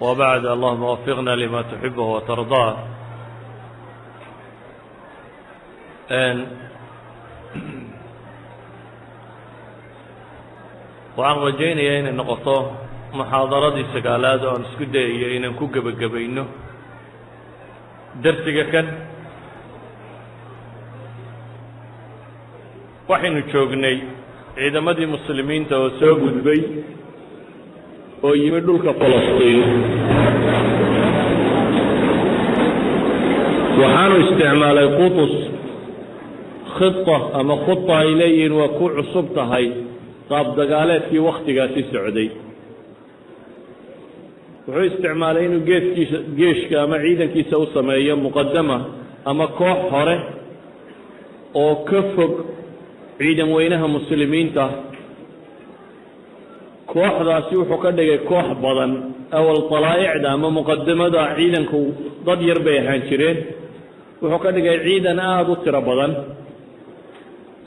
وبعد اللهم وفقنا لما تحبه وترضاه waxaan rajaynayaa inay noqoto muxaadaradii sagaalaad oo aan isku dayayo inaan ku gebagabayno darsiga kan waxaynu joognay ciidamadii muslimiinta oo soo gudbay oo yimi dhulka falastiin. Waxaanu isticmaalay qutus. Khita ama khuta ay leeyihiin waa ku cusub tahay. Qaab dagaaleedkii wakhtigaasi socday. Wuxuu isticmaalay inuu geedkiisa geeshka ama ciidankiisa u sameeyo muqadama ama koox hore oo ka fog ciidan weynaha muslimiinta kooxdaasi wuxuu ka dhigay koox badan awal talaa'icda ama muqadamada ciidanku dad yar bay ahaan jireen. Wuxuu ka dhigay ciidan aada u tiro badan.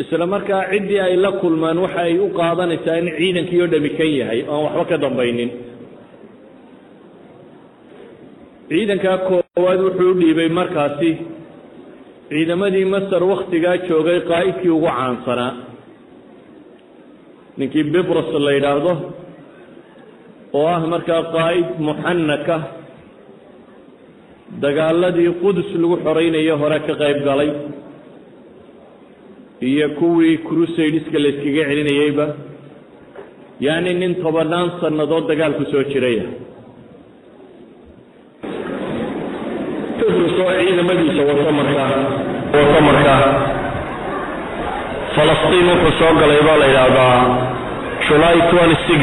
Isla markaa ciddii ay la kulmaan waxa ay u qaadanaysaa in ciidankii oo dhami kan yahay oan waxba ka dambaynin. Ciidankaa koowaad wuxuu u dhiibay markaasi ciidamadii masar wakhtigaa joogay qaa'idkii ugu caansanaa ninkii bibros la yidhaahdo oo ah markaa qaa'id muxanaka dagaaladii qudus lagu xoraynayo hore ka qayb galay iyo kuwii crusadeska la yskaga celinayeyba yacni nin tobannaan sannadood dagaalku soo jiraya. Ciidamadiisa wato markaa wato markaa falastiin wuxuu soo galay baa la yidhaahdaa six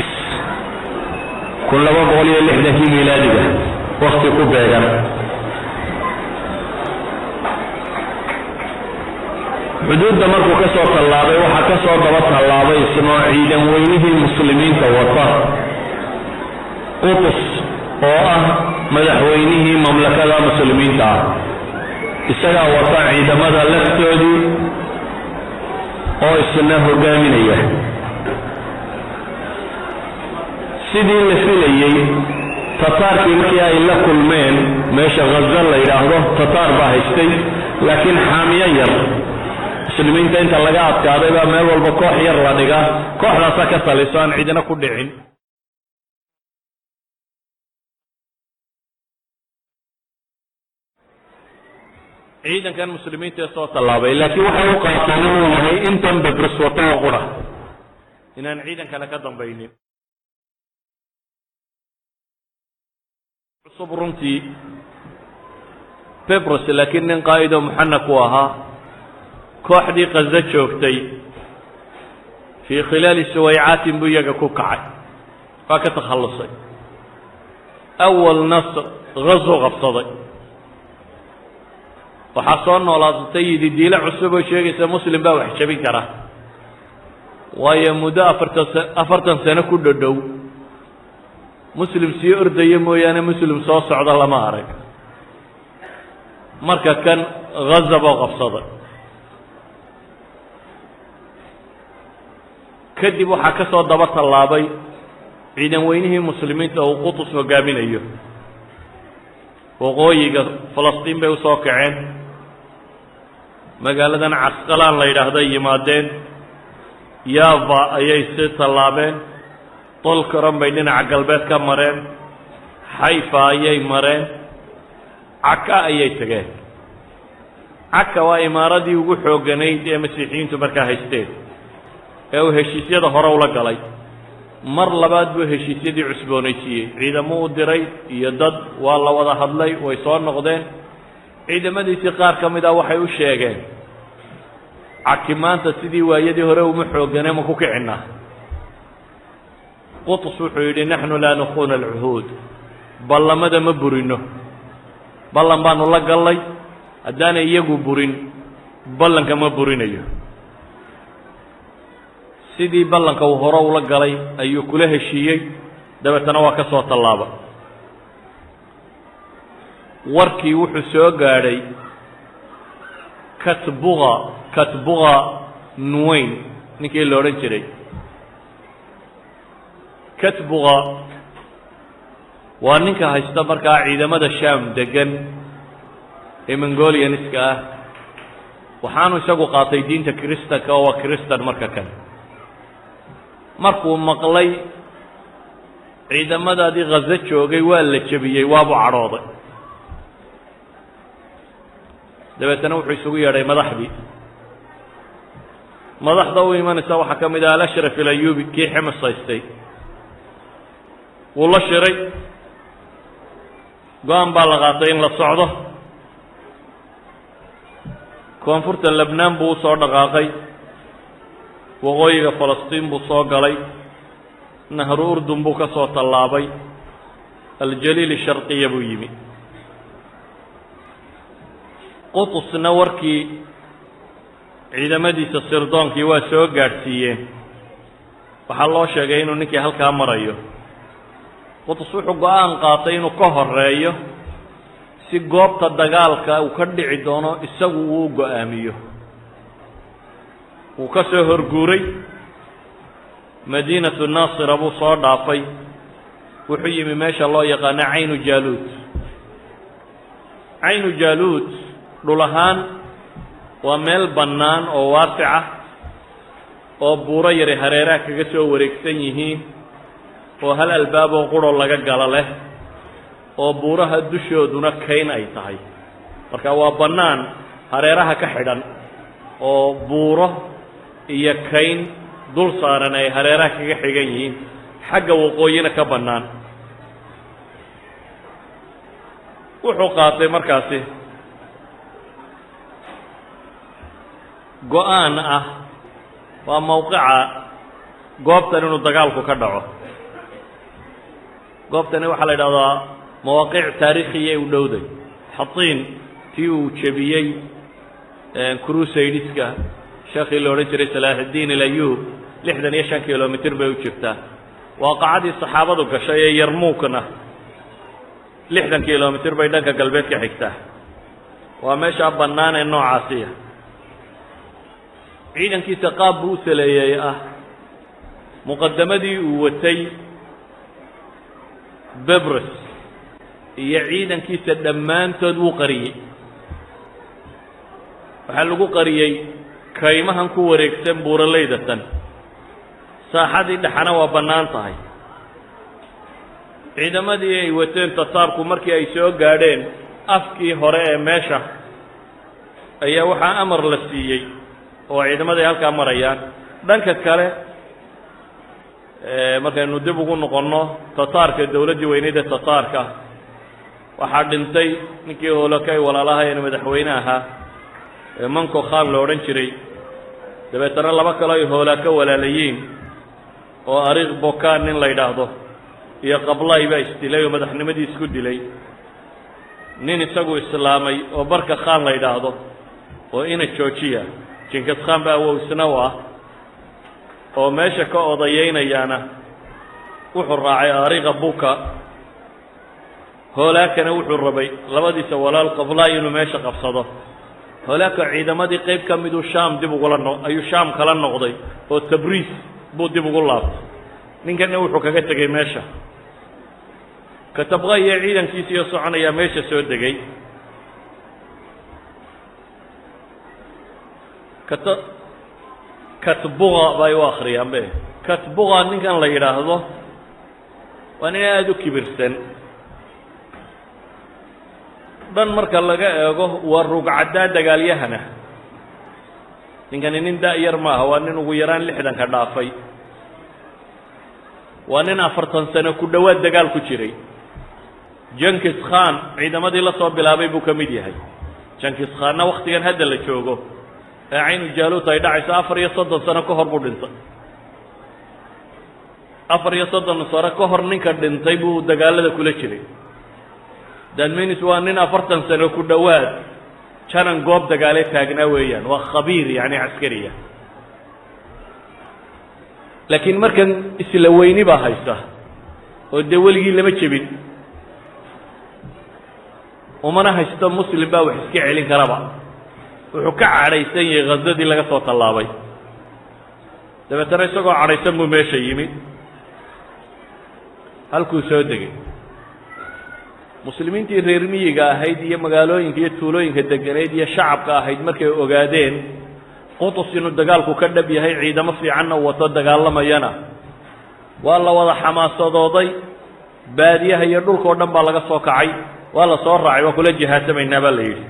kun laba boqol iyo lixdankii miilaadiga wakti ku beegan. Xuduudda markuu ka soo tallaabay waxaa ka soo daba tallaabay isnoo ciidan weynihii muslimiinta wata. Qutus oo ah madaxweynihii mamlakada muslimiinta ah isagaa wata ciidamada laftoodii oo isna hogaaminaya sidii la filayey tataarkii markii ay la kulmeen meesha khaza la yidhaahdo tataar baa haystay laakiin xaamiyo yar muslimiinta inta laga adkaaday baa meel walba koox yar la dhigaa kooxdaasaa ka taliso aan cidina ku dhicin ciidankan muslimiinta ee soo tallaabay laakiin waxay u qaateen inuu yahay intan bebris wato oo qura. Inaan ciidan kale ka dambaynin. Cusub runtii bebros laakiin nin qaa'idoo muxanak u ahaa kooxdii kaza joogtay fii khilaali suwaycaatin buu iyaga ku kacay. Waa ka takhallusay. Awal nasr hazo qabsaday waxaa soo noolaasatay yididiilo cusub oo sheegaysa muslim baa wax jabin kara. waayo muddo afartan afartan sano ku dhodhow muslim sii ordaya mooyaane muslim soo socda lama arag. Marka kan haza boo qabsaday kadib waxaa ka soo daba tallaabay ciidan weynihii muslimiinta uu qutus hogaaminayo. Waqooyiga falastiin bay u soo kaceen magaaladan casqalaan la yidhaahday yimaadeen. Yaava ayay sii tallaabeen. Tolkaron bay dhinaca galbeed ka mareen. Xayfa ayay mareen. Caka ayay tegeen caka waa imaaradii ugu xoogganayd ee masiixiyiintu markaa haysteen. Ee uu heshiisyada hore ula galay. Mar labaad buu heshiisyadii cusboonaysiiyey. Ciidamo u diray iyo dad waa la wada hadlay way soo noqdeen ciidamadiisii qaar ka mid ah waxay u sheegeen caki maanta sidii waayadii hore uma xoogane ma ku kicinaa. Qutus wuxuu yidhi naxnu laa nukuuna alcuhuud ballamada ma burino. Ballan baanu la gallay haddaanay iyagu burin ballanka ma burinayo. Sidii ballanka uu hore ula galay ayuu kula heshiiyey dabeetana waa ka soo tallaaba warkii wuxuu soo gaadhay katbuga katbuga nuweyn ninkii la odhan jiray. Katbuga waa ninka haysta markaa ciidamada sham degan ee mongolianiska ah. Waxaanu isagu qaatay diinta kristanka oo waa kristan marka kale markuu maqlay ciidamadaadii khazo joogay waa la jebiyey waabuu cadhooday dabeetana wuxuu isugu yeedhay madaxdii. Madaxda u imanaysa waxaa ka mid ah alashraf ilayubi kii ximis haystay wuu la shiray. Go'aan baa la qaatay in la socdo. Koonfurta lebnaan buu u soo dhaqaaqay. Waqooyiga falastiin buu soo galay. Nahru urdun buu ka soo tallaabay. Aljaliil sharqiya buu yimi qutusna warkii ciidamadiisa sirdoonkii waa soo gaadhsiiyeen waxaa loo sheegay inuu ninkii halkaa marayo. Qutus wuxuu go'aan qaatay inuu ka horeeyo si goobta dagaalka uu ka dhici doono isagu uu go'aamiyo. Wuu ka soo horguuray. Madiinatu naasira buu soo dhaafay. Wuxuu yimi meesha loo yaqaano caynu jaaluud. Caynu jaaluud dhul ahaan waa meel bannaan oo waasica oo buuro yari hareeraha kaga soo wareegsan yihiin oo hal albaaboo qurho laga galo leh oo buuraha dushooduna kayn ay tahay. Marka waa bannaan hareeraha ka xidhan oo buuro iyo kayn dul saaran ay hareeraha kaga xigan yihiin. Xagga waqooyina ka bannaan. Wuxuu qaatay markaasi go'aan ah waa mawqica goobtan inuu dagaalku ka dhaco. Goobtani waxaa la yidhahdaa mawaaqic taariikhiya u dhowday. Xatiin tii uu jebiyey crusaidiska sheekii la odhan jiray salaaxuddiin ilayub lixdan iyo shan kilomitr bay u jirtaa waaqacadii saxaabadu gashay ee yarmuukna lixdan kilomitr bay dhanka galbeed ka xigtaa waa meeshaa bannaan ee noocaasiya ciidankiisa qaab buu u saleeyey ah. Muqadamadii uu watay bebres iyo ciidankiisa dhammaantood wuu qariyey. Waxaa lagu qariyey kaymahan ku wareegsan buuralaydatan saaxadii dhexana waa bannaan tahay. Ciidamadii ay wateen tataarku markii ay soo gaadheen afkii hore ee meesha ayaa waxaa amar la siiyey oo ciidamaday halkaa marayaan. Dhanka kale markaynu dib ugu noqonno tataarka dowladdii weyneyd ee tataarka waxaa dhintay ninkii hoolakay walaalahayn madaxweyne ahaa ee manco khan la odhan jiray. Dabeetana laba kale ay hoolaa ka walaalayiin oo ariiq bokan nin la yidhaahdo iyo qablay baa isdilay oo madaxnimadii isku dilay. Nin isagu islaamay oo barka khan la yidhaahdo oo ina joojiya jinkis khan baa awow isna u ah oo meesha ka odayaynayaana wuxuu raacay ariiqa buka. Hoolaakana wuxuu rabay labadiisa walaal qablay inuu meesha qabsado. Hoolaaka ciidamadii qayb ka miduu sham dib ugula no ayuu sham kala noqday oo tabriis buu dib ugu laabtay. Ninkanna wuxuu kaga tegey meesha. Katabqa iyo ciidankiisiiyo soconayaa meesha soo degay kat katbuqa bay u akriyaan be. Katbuqa ninkan la yidhaahdo waa nin aada u kibirsan. Dhan marka laga eego waa rugcaddaa dagaalyahana. Ninkani nin da-yar maaha waa nin ugu yaraan lixdanka dhaafay. Waa nin afartan sano ku dhowaad dagaal ku jiray. Jankis khan ciidamadii la soo bilaabay buu ka mid yahay. Jankis khanna waktigan hadda la joogo ee caynu jaaluut ay dhacayso afar iyo soddon sano ka hor buu dhintay. Afar iyo soddon sano ka hor ninka dhintay buu dagaalada kula jiray. Danminis waa nin afartan sano ku dhowaad janan goob dagaale taagnaa weeyaan waa khabiir yani caskariya laakiin markan isla weyni baa haysta oo dee weligii lama jebin. Umana haysto muslim baa wax iska celin karaba wuxuu ka cadhaysan yahay khazadii laga soo tallaabay. Dabeetana isagoo cadhaysan buu meesha yimi halkuu soo degay. Muslimiintii reer miyiga ahayd iyo magaalooyinka iyo tuulooyinka deganeyd iyo shacabka ahayd markay ogaadeen qutus inuu dagaalku ka dhab yahay ciidamo fiicanna wato dagaalamayana. Waa la wada xamaasadooday baadiyaha iyo dhulkao dhan baa laga soo kacay waa la soo raacay waa kula jihaasamaynaa baa la yidhi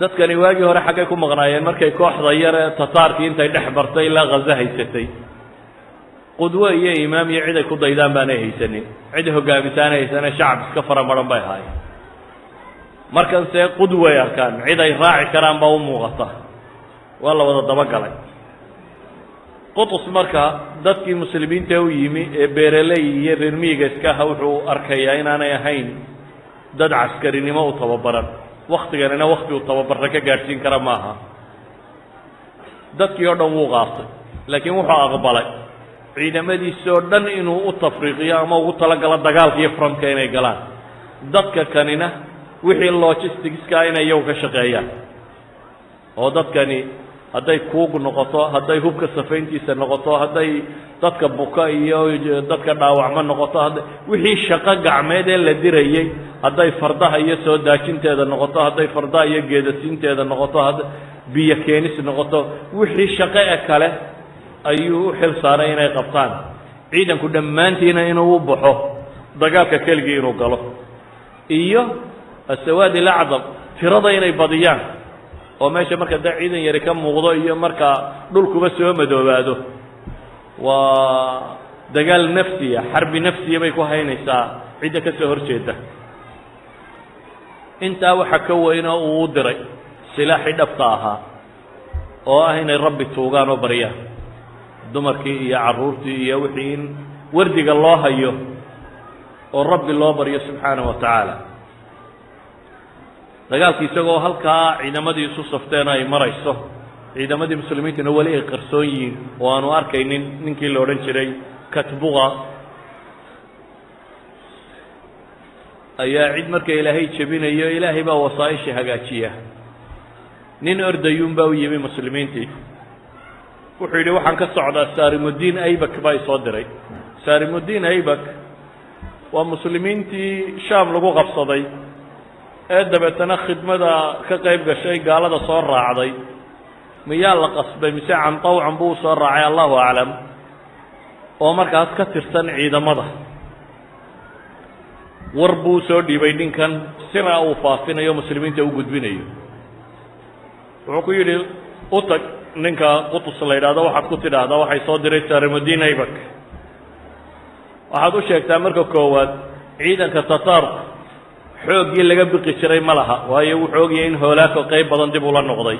dadkani waagii hore xaggay ku maqnaayeen markay kooxda yare tataarkii intay dhex bartay ilaa khazo haysatay. Qudwo iyo imaam iyo cid ay ku daydaan baanay haysanin. Cid hogaamisaanay haysanee shacab iska fara maran bay ahaayeen markanse qudway arkaan cid ay raaci karaan baa u muuqata. Waa la wada dabagalay qutus marka dadkii muslimiinta u yimi ee beereley iyo reer miyiga iska aha wuxuu arkayaa inaanay ahayn dad caskarinimo u tababaran waktiganina wakti uu tababarra ka gaadhsiin kara maaha. Dadkii oo dhan wuu qaatay laakiin wuxuu aqbalay. Ciidamadiisi oo dhan inuu u tafriiqiyo ama ugu talagalo dagaalka iyo inay galaan. Dadka kanina wixii logisticska inay iyagu ka shaqeeyaan. Oo dadkani hadday kuug noqoto hadday hubka safayntiisa noqoto hadday dadka buka iyo dadka dhaawacmo noqoto wixii shaqo gacmeed ee la dirayey hadday fardaha iyo soo daajinteeda noqoto hadday fardaha iyo geedasiinteeda noqoto biyo keenis noqoto wixii shaqo e kale ayuu u xil saaray inay qabtaan. Ciidanku dhammaantiina inuu u baxo dagaalka keligii inuu galo. Iyo asawaad ilacdam tirada inay badiyaan oo meesha marka dee ciidan yari ka muuqdo iyo marka dhulkuba soo madoobaado. Waa dagaal nafsiya xarbi nafsiya bay ku haynaysaa. Cidda ka soo horjeeda. Intaa waxa ka weyna uu diray silaaxii dhabta ahaa oo ah inay rabbi tuugaan oo baryaan dumarkii iyo carruurtii iyo wixii in wardiga loo hayo oo rabbi loo baryo subxaanahu wa tacaala dagaalki isagoo halkaa ciidamadii isu safteen ay marayso ciidamadii muslimiintuna weli ay qarsoon yihiin oo aanu arkaynin ninkii la odhan jiray katbuqa ayaa cid marka ilaahay jebinayo ilaahay baa wasaaisha hagaajiya. Nin ordayuun baa u yimi muslimiintii. Wuxuu yidhi waxaan ka socdaa sarimuddiin aybak baa isoo diray. Sarimuddiin aybak waa muslimiintii shaam lagu qabsaday ee dabeetana khidmada ka qayb gashay gaalada soo raacday. Miyaa la qasbay mise can tawcan buu u soo raacay allahu aclam. Oo markaas ka tirsan ciidamada. War buu u soo dhiibay ninkan sira uu faafinayo muslimiinta u gudbinayo. Wuxuu ku yidhi u tag ninka qutus la yidhahdo waxaad ku tidhaahdaa waxay soo diray sarimuddiin aybak waxaad u sheegtaa marka koowaad ciidanka tataarku xooggii laga biqi jiray ma laha waayo wuxuu ogyahay in hoolaako qayb badan dib ula noqday.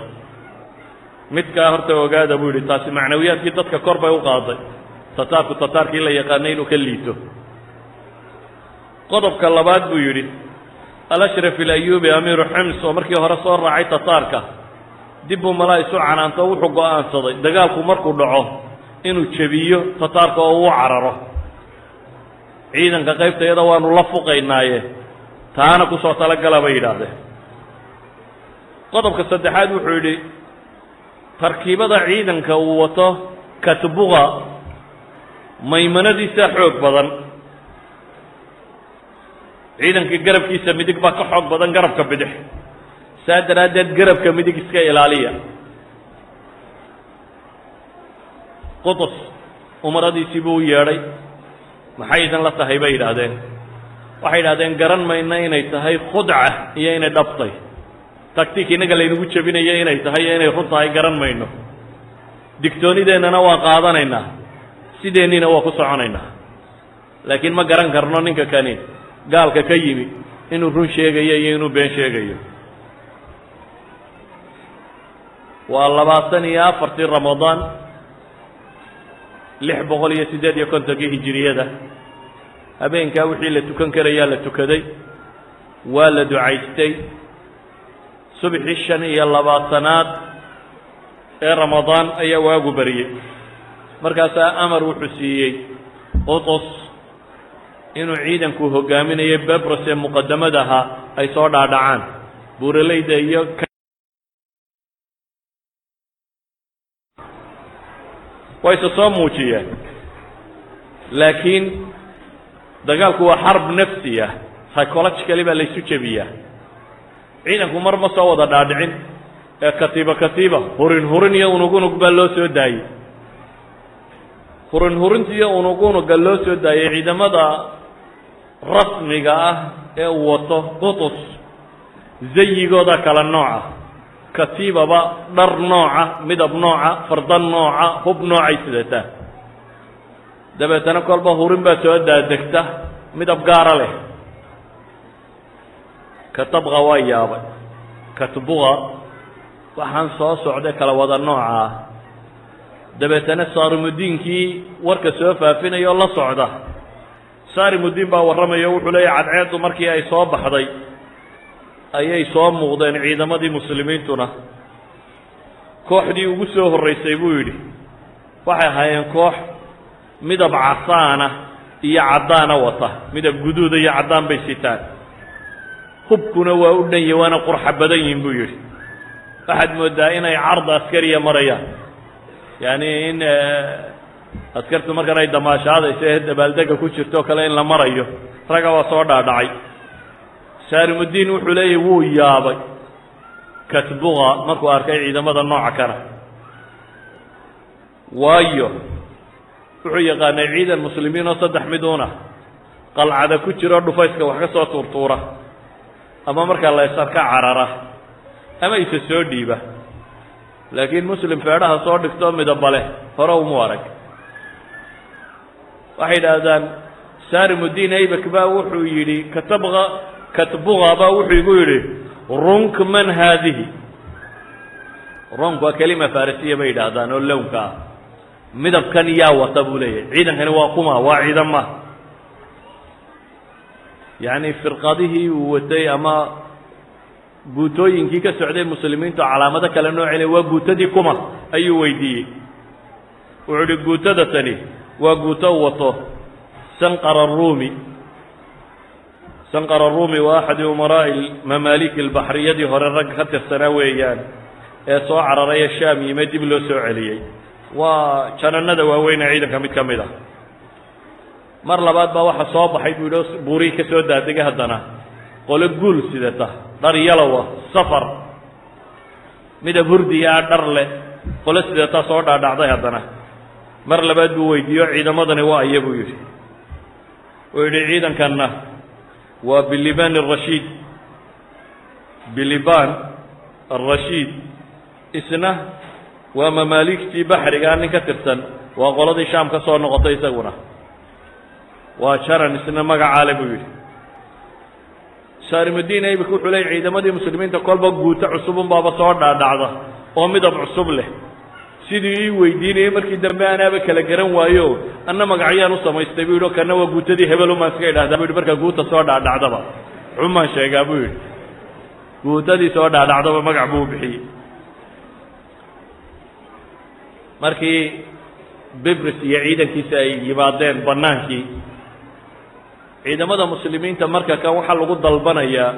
Midkaa horta ogaada buu yidhi taasi macnawiyaadkii dadka kor bay u qaaday. Tataarku tataarkii la yaqaanay inuu ka liito. Qodobka labaad buu yidhi alashraf ilayubi amiiru xims oo markii hore soo raacay tataarka dib buu malaa isu canaanto wuxuu go'aansaday. Dagaalku markuu dhaco inuu jebiyo tataarka oo uu cararo. Ciidanka qaybta iyada waanu la fuqaynaaye taana ku soo talagala bay yidhaahdeen. Qodobka saddexaad wuxuu yidhi tarkiibada ciidanka uu wato katbuqa maymanadiisa xoog badan. Ciidankii garabkiisa midig baa ka xoog badan garabka bidix. Saa daraaddeed garabka midig iska ilaaliya. Qutus umaradiisii buu u yeedhay. Maxay idin la tahay bay yidhaahdeen waxay yidhahdeen garan mayna inay tahay khudca iyo inay dhabtay. Tactic innaga laynagu jebinayo inay tahay iyo inay run tahay garan mayno. Digtoonideennana waa qaadanaynaa. Sideenniina waa ku soconaynaa laakiin ma garan karno ninka kani gaalka ka yimi inuu run sheegayo iyo inuu been sheegayo. Waa labaatan iyo afartii ramadaan lix boqol iyo siddeed iyo kontonkii hijiriyada habeenkaa wixii la tukan karayaa la tukaday waa la ducaystay. Subxii shan iyo labaatanaad ee ramadaan ayaa waagu bariyey. Markaasaa amar wuxuu siiyey qutus inuu ciidanku hogaaminayo bebros ee muqadamadaha ay soo dhaadhacaan. Buuraleyda iyo wayse soo muujiyeen. Laakiin dagaalku waa xarb nafsi ah psychologically baa laysu jebiyaa. Ciidanku mar ma soo wada dhaadhicin ee katiiba katiiba hurin hurin iyo unug unug baa loo soo daayey. Hurin hurinta iyo unug unuga loo soo daayey ciidamada rasmiga ah ee wato qutus zayigooda kala nooca. Katiibaba dhar nooca midab nooca fardan nooca hub noocay sidataa dabeetana kolba hurin baa soo daadegta midab gaara leh. Katabqa waa yaabay katbuqa waxaan soo socday kala wada nooca dabeetana saarimudiinkii warka soo faafinaya oo la socda. Saarimudiin baa warramaya o wuxuu leeyahy cadceeddu markii ay soo baxday ayay soo muuqdeen ciidamadii muslimiintuna. Kooxdii ugu soo horraysay buu yidhi waxay ahaayeen koox midab casaana iyo caddaana wata. Midab guduuda iyo caddaan bay sitaan hubkuna waa u dhanya waana qurxa badan yihiin buu yidhi. Waxaad mooddaa inay carda askariya marayaan. Yacni in askartu markan ay damaashaadayso ee dabaaldega ku jirto o kale in la marayo ragga waa soo dhaadhacay. Saarimudiin wuxuu leeyahy wuu yaabay. Katbuqa markuu arkay ciidamada nooca kana. Waayo wuxuu yaqaanay ciidan muslimiin oo saddex miduuna qalcada ku jiro dhufayska wax ka soo tuurtuura. Ama markaa la ysarka carara. Ama isa soo dhiiba. Laakiin muslim feedhaha soo dhigtoo midaba leh hore umu arag. Waxay idhaahdaan saarimudiin aybak baa wuxuu yidhi katabqa katbuqa baa wuxuu igu yidhi runk man haadihi runk waa kelima farisiya bay yidhaahdaan oo lownka ah midabkan yaa wata buu leeyahay. Ciidankani waa kuma waa ciidama yacni firqadihii uu watay ama guutooyinkii ka socday muslimiintu calaamado kale noocile waa guutadii kuma ayuu weydiiyey. Wuxuu ihi guutada tani waa guuto u wato sanqar arumi sanqar arumi waa axadi umaraa'i mamaaliki albaxriyadii hore ragga ka tirsanaa weeyaan ee soo cararaya shaam yime dib loo soo celiyey waa jananada waaweyn ee ciidanka mid ka mid ah. Mar labaad baa waxa soo baxay buu yidhi buurihii ka soo daadegay haddana. Qole guul sidata dhar yalowa safar. Midab hurdiya ah dhar leh qole sidataa soo dhaadhacday haddana. Mar labaad buu weydiiyo ciidamadani waa aya buu yidhi. Uu yidhi ciidankanna waa biliban arashiid biliban arashiid isna waa mamaaligtii baxrigaa nin ka tirsan. Waa qoladii shaam ka soo noqotay isaguna. Waa jaran isna magacaale buu yidhi. Saarimudiin aybik wuxuu leeyay ciidamadii muslimiinta kolba guuto cusubun baaba soo dhaadhacda oo midab cusub leh. Sidii ii weydiinayay markii dambe anaaba kala garan waayo anna magacyaan u samaystay buu yidhi o kana waa guutadii hebelumaan iska idhahdaa bu yidhi markaa guuta soo dhaadhacdaba. Xumaan sheegaa buu yidhi. Guutadii soo dhaadhacdaba magac buu bixiyey markii bibris iyo ciidankiisa ay yimaadeen bannaankii ciidamada muslimiinta marka kan waxaa lagu dalbanayaa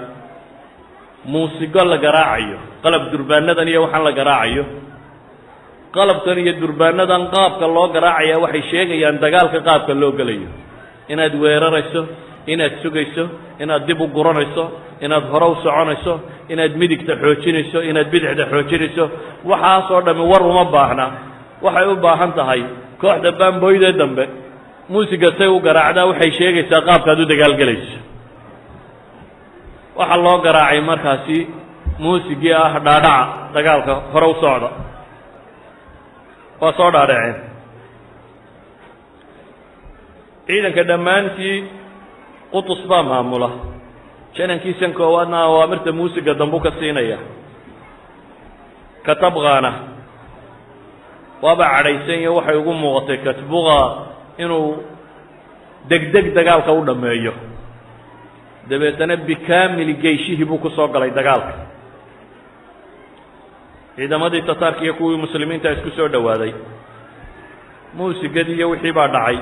muusigo la garaacayo qalab durbaanadan iyo waxaan la garaacayo. Qalabkan iyo durbaanadan qaabka loo garaacaya waxay sheegayaan dagaalka qaabka loo gelayo. Inaad weerarayso inaad sugayso inaad dib u guranayso inaad hore u soconayso inaad midigta xoojinayso inaad bidixda xoojinayso waxaasoo dhammi war uma baahna waxay u baahan tahay kooxda baamboydee dambe. Muusiga say u garaacdaa waxay sheegaysaa qaabkaad u dagaalgelayso waxaa loo garaacay markaasi muusigii ah dhaadhaca dagaalka hore u socda waa soo dhaadhaceen. Ciidanka dhammaantii qutus baa maamula. Janankiisan koowaadna awaamirta muusiga dambu ka siinaya. Katabqaana waaba cadhaysan iyo waxay ugu muuqatay katbuqa inuu degdeg dagaalka u dhammeeyo. Dabeetana bikaamili geyshihii buu ku soo galay dagaalka. Ciidamadii tataarka iyo kuwii muslimiinta isku soo dhowaaday muusigadii iyo wixii baa dhacay.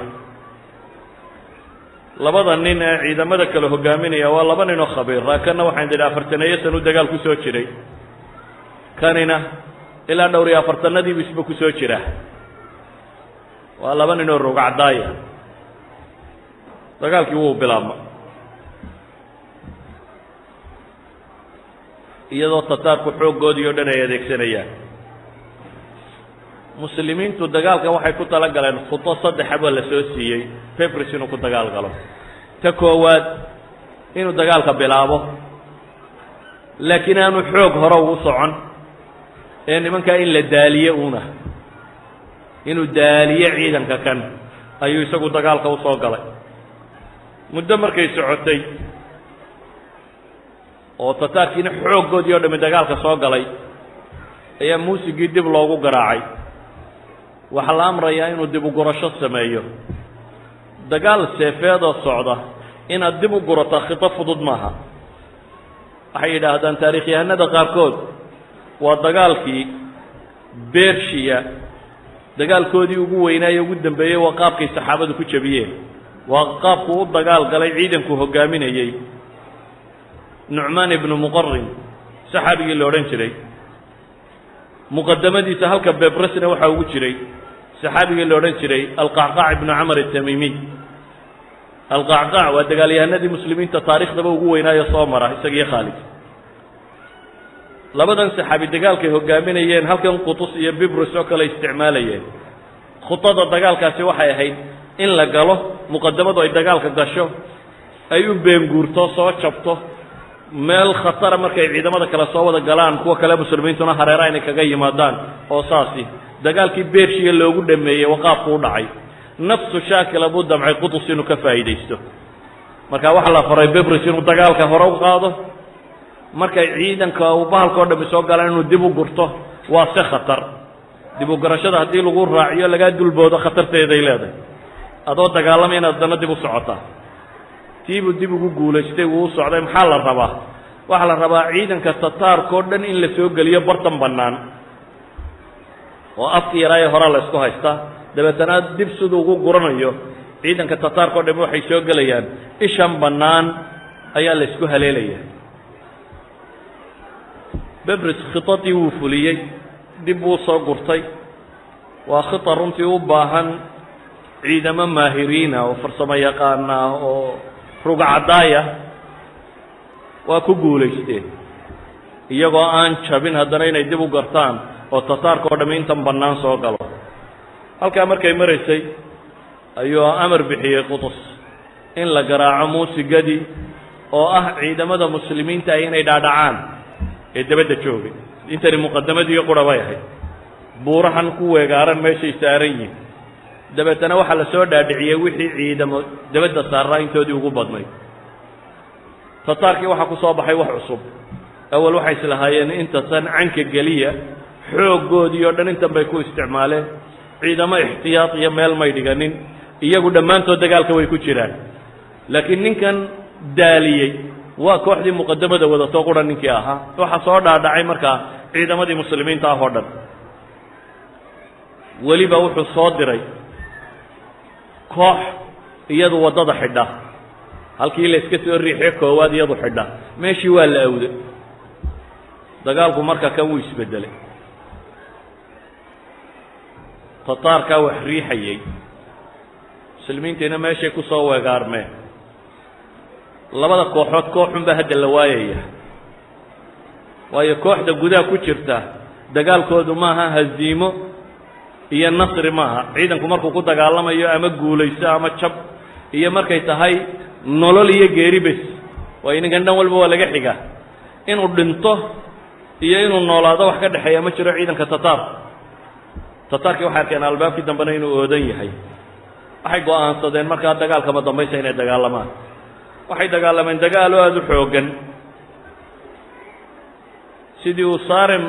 Labada nin ee ciidamada kale hogaaminaya waa laba nin oo khabiira kanna waxaan idhi afartaneeyo san u dagaal ku soo jiray. Kanina ilaa dhowr iyo afartanadiibu isba ku soo jira. Waa laba nin oo rogacdaaya dagaalkii wuu bilaabma. Iyadoo tataarku xooggoodii o dhan ay adeegsanayaan. Muslimiintu dagaalka waxay ku tala galeen khudo saddexa baa la soo siiyey pebris inuu ku dagaal galo. Ta koowaad inuu dagaalka bilaabo laakiin aanu xoog hore ugu socon ee nimankaa in la daaliye una inuu daaliye ciidanka kan ayuu isagu dagaalka u soo galay. Muddo markay socotay oo tataarkiina xooggoodii o dhami dagaalka soo galay ayaa muusigii dib loogu garaacay. Waxaa la amrayaa inuu dib u gurasho sameeyo. Dagaal seefeedoo socda inaad dib u gurato khito fudud maaha. Waxay yidhaahdaan taarikhyahanada qaarkood waa dagaalkii bershiya dagaalkoodii ugu weynaaye ugu dambeeyey waa qaabkay saxaabadu ku jebiyeen waa qaabku u dagaal galay ciidanku hogaaminayey nucmaan ibnu muqarin saxaabigii la odhan jiray. Muqadamadiisa halka bebresna waxaa ugu jiray saxaabigii la odhan jiray alqacqac ibnu camar atamimiy alqacqac waa dagaalyahanadii muslimiinta taarikhdaba ugu weynaayo soo mara isagiyo khaalid labadan saxaabi dagaalkay hogaaminayeen halkan qutus iyo bibris oo kale isticmaalayeen. Khudada dagaalkaasi waxay ahayd in la galo muqadamadu ay dagaalka gasho ay u beenguurto soo jabto meel khatara markay ciidamada kale soo wada galaan kuwa kale muslimiintuna hareeraha inay kaga yimaadaan oo saasi. Dagaalkii bershiya loogu dhameeyey waqaafku u dhacay. Nafsu shaakila buu damcay qutus inuu ka faa'iidaysto. Marka waxaa la faray bebris inuu dagaalka hore u qaado markay ciidanka uu bahalka o dhami soo galaan inuu dib u gurto waa se khatar. Dib u gurashada haddii lagu raaciyo lagaa dulboodo khatarteeday leedahay. Adoo dagaalamay inaad haddana dib u socotaa. Tiibuu dib ugu guulaystay wuu u socday maxaa la rabaa? Waxaa la rabaa ciidanka tataarka o dhan in la soo geliyo bartan bannaan. Oo afki yaraaye horaa la ysku haystaa dabeetana dib siduu ugu guranayo ciidanka tataarka o dhami waxay soo gelayaan. Ishan bannaan ayaa la ysku haleelaya bebris khitadii wuu fuliyey dib buu soo gurtay. Waa khita runtii u baahan ciidamo maahiriina oo farsamo yaqaana oo rugcadaaya waa ku guulaysteen iyagoo aan jabin haddana inay dib u gartaan oo tataarka o dhami intan bannaan soo galo. Halkaa markay maraysay ayuu amar bixiyey qutus in la garaaco muusigadii oo ah ciidamada muslimiinta ah inay dhaadhacaan ee dabadda joogay intani muqadamadii qura bay ahayd. Buurahan ku weegaaran meeshay saaran yihiin dabeetana waxaa la soo dhaadhiciyey wixii ciidamo dabadda saaraa intoodii ugu badnayd. Tataarkii waxaa ku soo baxay wax cusub. Awal waxay islahaayeen intatan canka geliya xooggoodii oo dhan intan bay ku isticmaaleen. Ciidamo ixtiyaad iyo meel may dhiganin iyagu dhammaantood dagaalka way ku jiraan. Laakiin ninkan daaliyey waa kooxdii muqadamada wadato qura ninkii ahaa. Waxaa soo dhaadhacay markaa ciidamadii muslimiinta ah oo dhan. Weliba wuxuu soo diray koox iyadu waddada xidha. Halkii la iska soo riixiyo koowaad iyadu xidha. Meeshii waa la awda dagaalku marka kan wuu isbedelay. Tataarkaa wax riixayey muslimiintiina meeshay ku soo weegaarmeen labada kooxood kooxunbaa hadda la waayaya. Waayo kooxda gudaha ku jirta dagaalkoodu maaha haziimo iyo nasri maaha. Ciidanku markuu ku dagaalamayo ama guulaysto ama jab iyo markay tahay nolol iyo geeri bes waayo ninkan dhan walba waa laga xigaa. Inuu dhinto iyo inuu noolaado wax ka dhexeeya ma jiro ciidanka tataar tataarkii waxay arkeen albaabkii dambena inuu oodan yahay. Waxay go'aansadeen markaa dagaalkama dambaysa inay dagaalamaan waxay dagaalameen dagaal oo aada u xooggan. Sidii uu sarim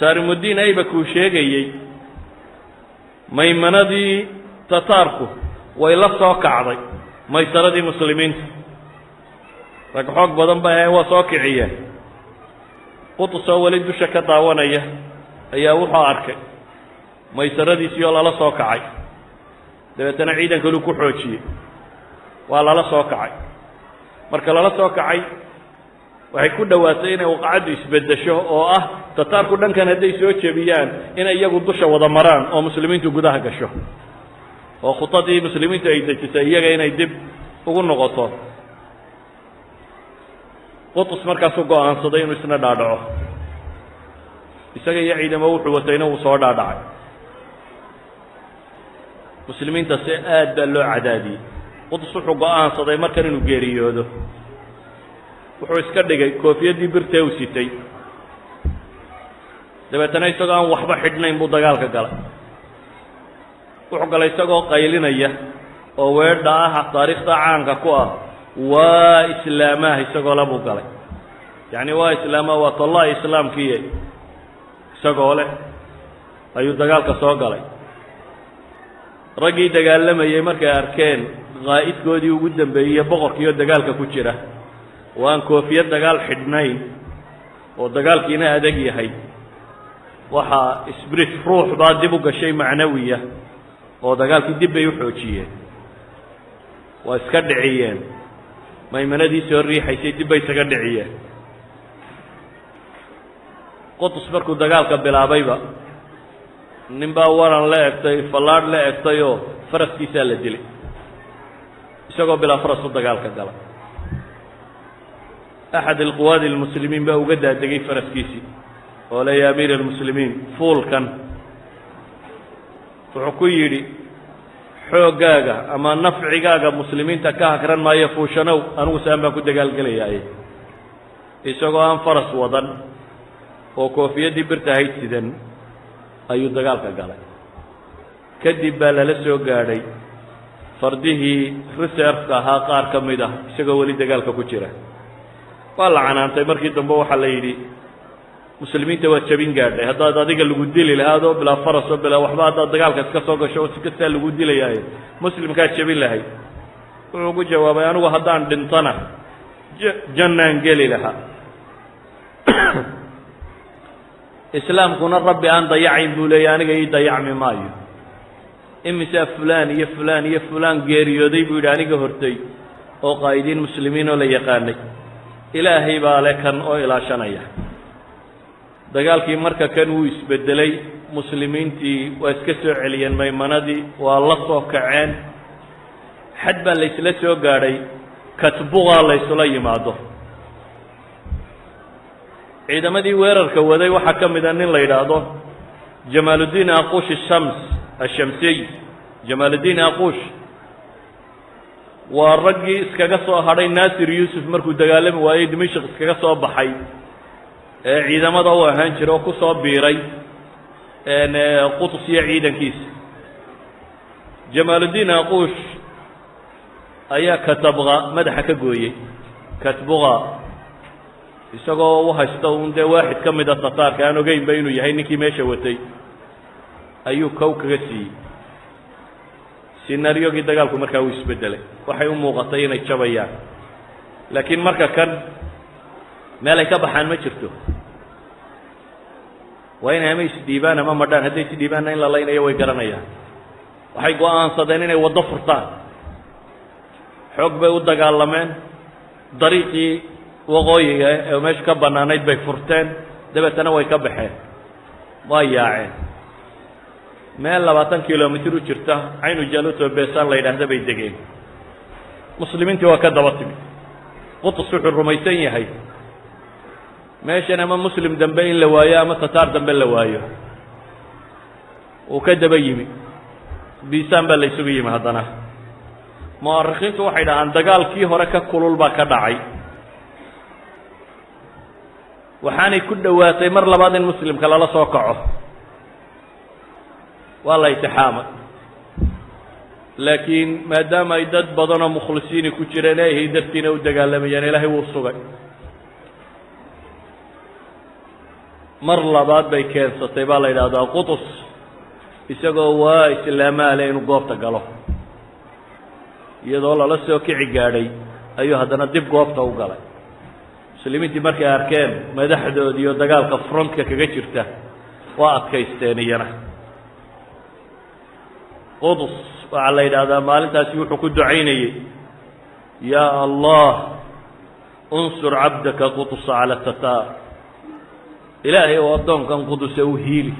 sarimuddiin aybak uu sheegayey maymanadii tataarku way la soo kacday maysaradii muslimiinta. Rag xoog badan bay ahayn waa soo kiciyeen qutus oo weli dusha ka daawanaya ayaa wuxuu arkay maysaradiisii oo lala soo kacay. Dabeetana ciidankalu ku xoojiyey waa lala soo kacay marka lala soo kacay waxay ku dhowaatay inay waqacaddu isbeddesho oo ah tataarku dhankan hadday soo jebiyaan inay iyagu dusha wada maraan oo muslimiintu gudaha gasho. Oo khudadii muslimiintu ay dejisay iyaga inay dib ugu noqoto. Qutus markaasuu go'aansaday inuu isna dhaadhaco. Isaga iyo ciidamo wuxuu watayna wuu soo dhaadhacay. Muslimiinta si aad baa loo cadaadiyey qutus wuxuu go'aansaday markan inuu geeriyoodo. Wuxuu iska dhigay koofiyaddii birtee uu sitay. Dabeetana isagoo aan waxba xidhnayn buu dagaalka galay. Wuxuu galay isagoo qaylinaya oo weedha ah taariikhda caanka ku ah waa islaamaah isagoo le buu galay. Yacni waa islaamaha waa tollahi islaamkiiye isagoo leh ayuu dagaalka soo galay. Raggii dagaalamayey markay arkeen qaa'idkoodii ugu dambeeyey boqorkiioo dagaalka ku jira. Oo aan koofiyad dagaal xidhnayn oo dagaalkiina adag yahay. Waxaa sbrit ruux baa dib u gashay macnawiya oo dagaalkii dib bay u xoojiyeen. Waa iska dhiciyeen. Maymanadii soo riixaysay dib bay isaga dhiciyeen. Qutus markuu dagaalka bilaabayba nin baa waran la egtay fallaadh la egtay oo faraskiisaa la dilay isagoo bilaa faras u dagaalka galay axad alquwaadi almuslimiin baa uga daadegay faraskiisii oo le ya amiir almuslimiin fuulkan. Wuxuu ku yidhi xooggaaga ama nafcigaaga muslimiinta ka hakran maayo fuushanow anigu saan baan ku dagaalgelayaaye isagoo aan faras wadan oo koofiyaddii birta hayd sidan ayuu dagaalka galay. Kadib baa lala soo gaadhay fardihii reserveka ahaa qaar ka mid ah isagoo weli dagaalka ku jira. Waa la canaantay markii dambe waxaa la yidhi muslimiinta waa jabin gaadhay haddaad adiga lagu dili lahaa adoo bilaa farasoo bilaa waxba haddaad dagaalka iska soo gasho oo si kastaa lagu dilayaaye muslimkaad jabin lahayd wuxuu ugu jawaabay anigu haddaan dhintana jannaan geli lahaa islaamkuna rabbi aan dayacayn buu leeyay aniga ii dayacmi maayo imisaa fulaan iyo fulaan iyo fulaan geeriyooday buu yidhi aniga hortay oo qaa'idiin muslimiin oo la yaqaanay. Ilaahay baa le kan oo ilaashanaya. Dagaalkii marka kan wuu isbedelay muslimiintii waa iska soo celiyeen maymanadii waa la soo kaceen. Xad baa la ysla soo gaadhay katbuqa la ysula yimaado. Ciidamadii weerarka waday waxaa ka mida nin la yidhaahdo jamaaluddiin aqush ashamsiy jamaaluddiin aqush. Waa raggii iskaga soo hadhay naasir yuusuf markuu dagaalami waayey dimashik iskaga soo baxay. Ee ciidamada u ahaan jira oo ku soo biiray. Qutus iyo ciidankiisa jamaaluddiin aqush ayaa katabqa madaxa ka gooyey. Katbuqa isagoo u haysta un dee waaxid ka mida tataarka aan ogeynba inuu yahay ninkii meesha watay ayuu kow kaga siiyey. Sinaryogii dagaalku markaa uu isbedelay waxay u muuqatay inay jabayaan. Laakiin marka kan meel ay ka baxaan ma jirto. Waa inay ama isdhiibaan ama madhaan hadday isdhiibaanna in la laynayo way garanayaan. Waxay go'aansadeen inay waddo furtaan. Xoog bay u dagaalameen. Dariiqii waqooyiga ee meesha ka bannaanayd bay furteen. Dabeetana way ka baxeen. Waa yaaceen meel labaatan kilomitr u jirta caynu jaluto besaan la yidhaahda bay degeen. Muslimiintii waa ka daba timi qutus wuxuu rumaysan yahay. Meeshan ama muslim dambe in la waayo ama tataar dambe la waayo uu ka daba yimi. Bisaan baa la isugu yimi haddana. Mu'arikhiintu waxay dhahaan dagaalkii hore ka kulul baa ka dhacay. Waxaanay ku dhowaatay mar labaad in muslimka lala soo kaco waa la itixaamay laakiin maadaama ay dad badanoo mukhlisiini ku jireen eehay dartiina u dagaalamayaan ilaahay wuu sugay. Mar labaad bay keensatay baa la yidhahdaa qutus isagoo waa islaamaale inuu goobta galo. Iyadoo lala soo kici gaadhay ayuu haddana dib goobta u galay. Muslimiintii markay arkeen madaxdoodii oo dagaalka frontka kaga jirta waa adkaysteen iyana qudus waxaa la yidhaahdaa maalintaasi wuxuu ku ducaynayey yaa allah unsur cabdaka qudusa cala tataar ilaahay oo addoonkan quduse u hiili.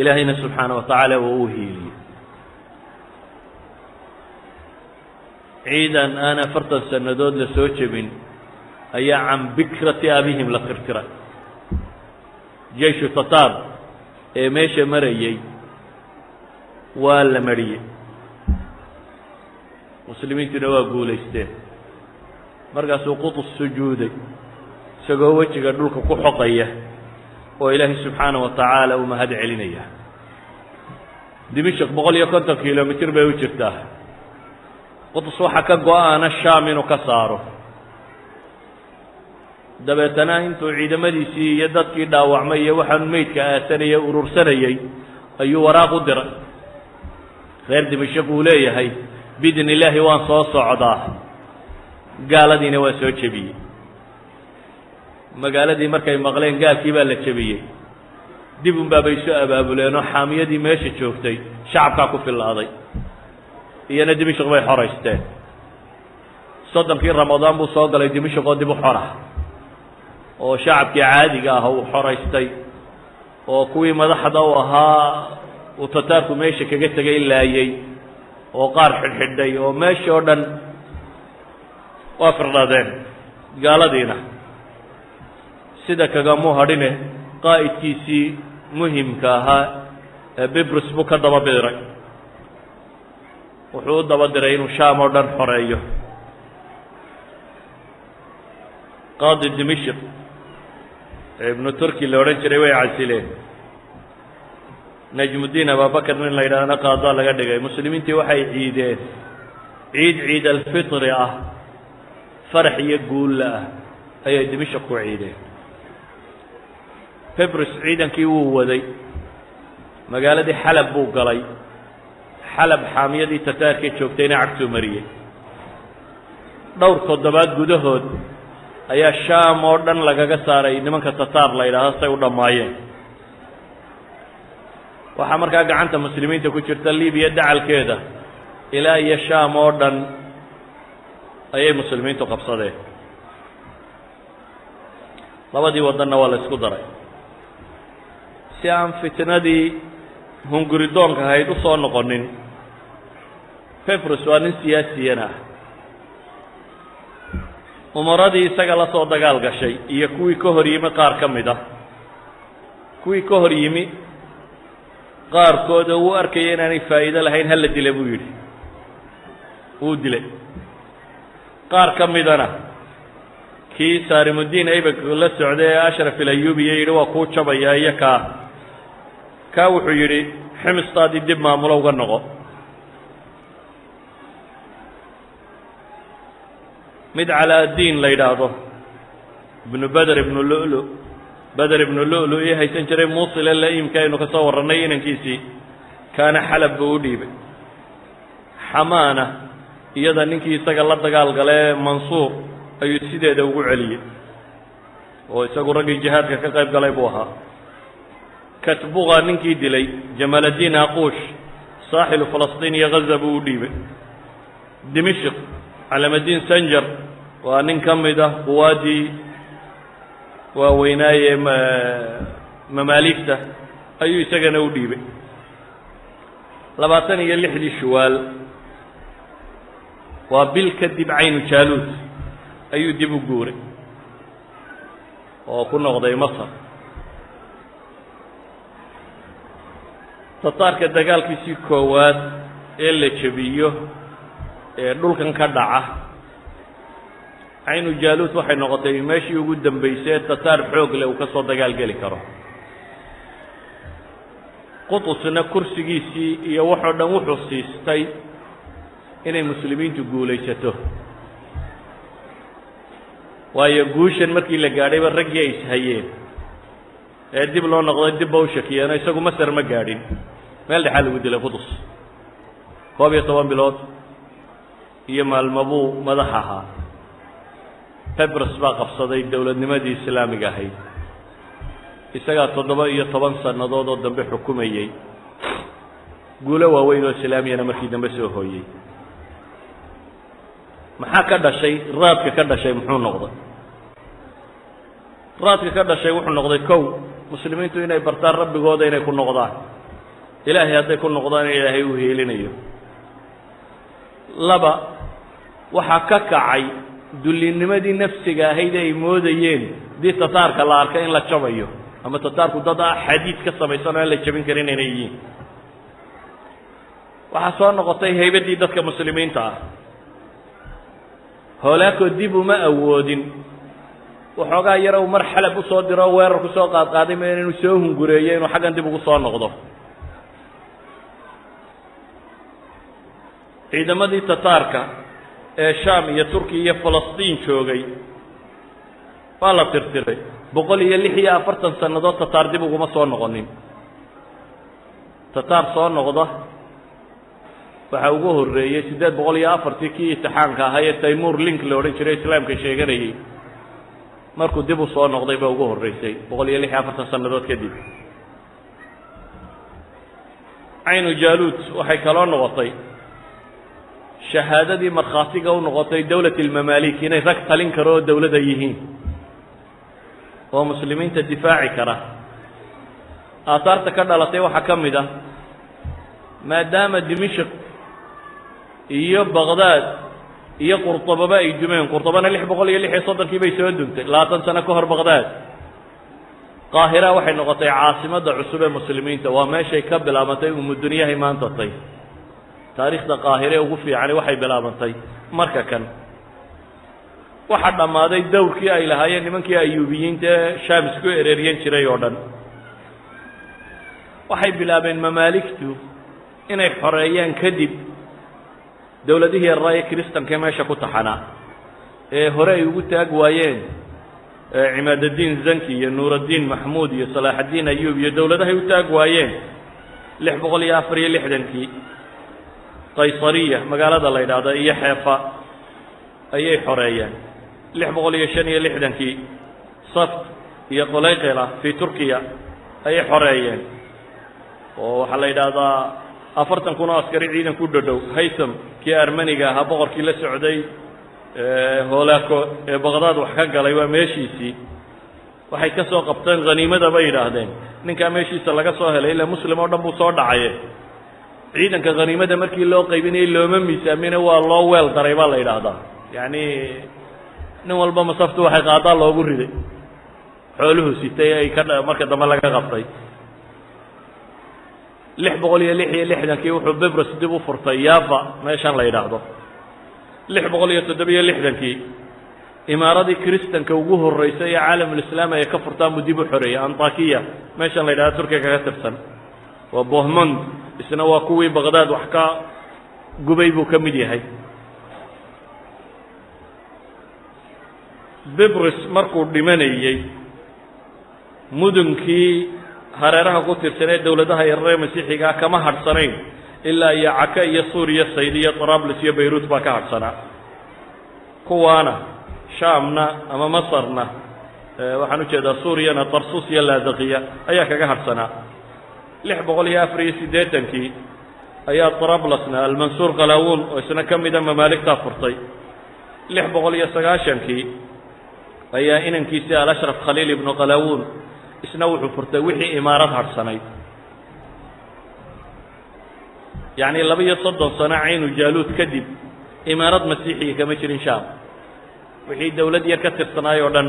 Ilaahayna subxaana wa tacaala waa u hiiliyey ciidan aan afartan sannadood la soo jebin ayaa can bikrati abihim la tirtiray jeishu tatar ee meesha marayey waa la mariyey muslimiintuna waa guulaysteen. Markaasuu qutus sujuuday isagoo wejiga dhulka ku xoqaya oo ilaahay subxaana wa tacaala uu mahad celinaya dimishik boqol iyo konton kilomitr bay u jirtaa. Qutus waxaa ka go'aana shaam inuu ka saaro dabeetana intuu ciidamadiisii iyo dadkii dhaawacmay iyo waxaan meydka aasanaya urursanayey ayuu waraaq u diray. Reer dimashik uu leeyahay biidni illaahi waan soo socdaa. Gaaladiina waa soo jebiyey. Magaaladii markay maqleen gaalkii baa la jebiyey. Dib un baabay soo abaabuleen oo xaamiyadii meesha joogtay shacabkaa ku fillaaday. Iyana dimishik bay xoraysteen. Soddonkii ramadaan buu soo galay dimishik oo dib u xora oo shacabkii caadiga ah uu xoraystay oo kuwii madaxda u ahaa uu tataarku meesha kaga tegay laayey oo qaar xidhxidhay oo meesha oo dhan waa firdhadeen gaaladiina. Sida kagamu hadhine qaa'idkiisii muhimka ahaa ee bibrus buu ka daba diray wuxuu u daba diray inuu shaam oo dhan xoreeyo. Qaadi dimishik ee ibnu turki la odhan jiray way casileen. Najmudiin ababakar nin la yidhaahna qaadaa laga dhigay. Muslimiintii waxay ciideen. Ciid ciid alfitri ah farax iyo guulla ah ayay dimishik ku ciideen. Fibrus ciidankii wuu waday. Magaaladii xalab buu galay. Xalab xaamiyadii tataarkay joogtayna cagtuu mariyey dhowr toddobaad gudahood ayaa shaam oo dhan lagaga saaray nimanka tataar la yidhaahdo say u dhammaayeen. Waxaa markaa gacanta muslimiinta ku jirta libiya dacalkeeda. Ilaa iyo shaam oo dhan ayay muslimiintu qabsadeen. Labadii waddanna waa la isku daray. Si aan fitnadii hunguridoonka ahayd u soo noqonin fibrus waa nin siyaasiyana ah umaradii isaga la soo dagaal gashay iyo kuwii ka hor yimi qaar ka mid ah. Kuwii ka hor yimi qaarkooda uu arkaya inaanay faa'iido lahayn hala dila buu yidhi. Wuu dilay qaar ka midana kii saarimudiin aybak la socday ee ashraf ilayubiya yidhi waa kuu jabaya iyo kaa. Kaa wuxuu yidhi ximistaadii dib maamulo uga noqo mid calaa-diin la yidhaahdo. Ibnu beder ibnu lulu. Beder ibnu lulu ii haysan jiray muusile la-iimka aynu ka soo warrannay inankiisii. Kaana xalab buu u dhiibay. Xamaana iyada ninkii isaga la dagaal galee mansuur ayuu sideeda ugu celiyey. Oo isagu raggii jihaadka ka qayb galay buu ahaa. Katbuqa ninkii dilay jamaaladiin aquush saaxilu falastiin iyo ghaza buu u dhiibay. Dimishik calamadiin sanjar waa nin ka mid ah quwaaddii waaweynaaye mamaaligta ayuu isagana u dhiibay. Labaatan iyo lixdii shuwaal waa bil kadib caynu jaaluud ayuu dib u guuray oo ku noqday masar. Tataarka dagaalkiisii koowaad ee la jebiyo ee dhulkan ka dhaca. Caynu jaaluud waxay noqotay meeshii ugu dambaysay tataar xoog leh uu ka soo dagaal geli karo. Qutusna kursigiisii iyo waxoo dhan wuxuu siistay inay muslimiintu guulaysato. Waayo guushan markii la gaadhayba raggii ay ishayeen ee dib loo noqday dibba u shakiyeeno isagu masar ma gaadhin. Meel dhexaa lagu dilay qudus koob iyo toban bilood iyo maalmo buu madax ahaa. Febres baa qabsaday dowladnimadii islaamiga ahayd. Isagaa toddoba iyo toban sannadood oo dambe xukumayey. Guulo waaweyn oo islaamiyana markii dambe soo hooyey. Maxaa ka dhashay? Raadka ka dhashay muxuu noqday? Raadka ka dhashay wuxuu noqday kow. Muslimiintu inay bartaan rabbigooda inay ku noqdaan. Ilaahay hadday ku noqdaan ilaahay uu heelinayo laba waxaa ka kacay dullinimadii nafsiga ahayd ay moodayeen. Haddii tataarka la arka in la jabayo ama tataarku dad ah xadiid ka samaysan oo aan la jabin karin inay yihiin. Waxaa soo noqotay haybaddii dadka muslimiinta ah. Hoolaakoo dib uma awoodin. Waxoogaa yara uu mar xalab u soo diro weerar ku soo qaadqaaday ma inuu soo hungureeyo inuu xaggan dib ugu soo noqdo ciidamadii tataarka ee sham iyo turkiya iyo falastiin joogay waa la tirtiray. Boqol iyo lix iyo afartan sannadood tataar dib uguma soo noqonin. Tataar soo noqda waxaa ugu horreeyey siddeed boqol iyo afartii kii itixaanka ahaa ee taymuur link la odhan jiray islaamka sheeganayay. Markuu dib u soo noqday baa ugu horreysay boqol iyo lix iyo afartan sannadood kadib caynu jaaluud waxay kaloo noqotay shahaadadii markhaatiga u noqotay dowlat ilmamaalik inay rag talin karo oo dowladda yihiin. Oo muslimiinta difaaci kara. Aahaarta ka dhalatay waxaa ka mid ah maadaama dimishq iyo baqdaad iyo qurطababa ay dumeen qurطabana lix boqol iyo lix iyo soddonkii bay soo duntay labaatan sano ka hor baqdaad qaahira waxay noqotay caasimadda cusub ee muslimiinta waa meeshay ka bilaabantay umudunyahay maantatay taariikhda qaahire ugu fiicani waxay bilaabantay marka kan. Waxaa dhammaaday dowrkii ay lahaayeen nimankii ayuubiyiinta ee shaam isku ereeryan jiray oo dhan. Waxay bilaabeen mamaaligtu inay xoreeyaan kadib dowladihii yaraaye kristanka meesha ku taxanaa. Ee hore ay ugu taag waayeen cimaadaddiin zanki iyo nuuraddiin maxmuud iyo salaaxaddiin ayuub iyo dowladahay u taag waayeen lix boqol iyo afar iyo lixdankii qaysariya magaalada la yidhaahdo iyo xeefa ayay xoreeyeen lix boqol iyo shan iyo lixdankii saft iyo qolayqila fii turkiya ayay xoreeyeen. Oo waxaa la yidhaahdaa afartan kun oo askari ciidan ku dhodhow haytham kii armaniga ahaa boqorkii la socday hoolaako ee baqdaad wax ka galay waa meeshiisii. Waxay ka soo qabteen haniimada bay yidhaahdeen. Ninkaa meeshiisa laga soo helay ila muslim oo dhan buu soo dhacaye ciidanka haniimada markii loo qaybinayay looma miisaamine waa loo weel daray baa la yidhaahdaa. Yacni nin walba masaftu waxay qaadaa loogu riday. Xooluhu sitay ay ka marka dambe laga qabtay. Lix boqol iyo lix iyo lixdankii wuxuu bebros dib u furtay yava meeshan la yidhaahdo. Lix boqol iyo toddobiyo lixdankii imaaradii kristanka ugu horreysay ee caalamulislaam ay ka furtaan buu dib u xoreeyey antakiya. Meeshan la yidhahdo turkiya kaga tirsan waa bohmond isna waa kuwii baqdaad wax ka gubay buu ka mid yahay. Bibris markuu dhimanayey mudunkii hareeraha ku tirsanee dowladaha yararee masiixigaa kama hadhsanayn ilaa iyo caka iyo suuriya sayd iyo trablis iyo bayruut baa ka hadhsanaa kuwaana shaamna ama masarna waxaan u jeedaa suuriyana tarsus iyo laadakiya ayaa kaga hadhsanaa lix boqol iyo afar iyo siddeetankii ayaa trablasna almansuur kalawun oo isna ka mida mamaaligtaa furtay. lix boqol iyo sagaashankii ayaa inankiisii alashraf khaliil ibnu kalawun isna wuxuu furtay wixii imaarad hadhsanayd yacni laba iyo soddon sano caynu jaaluud kadib imaarad masiixiya kama jirin shaam. Wixii dowlad yar ka tirsanaay oo dhan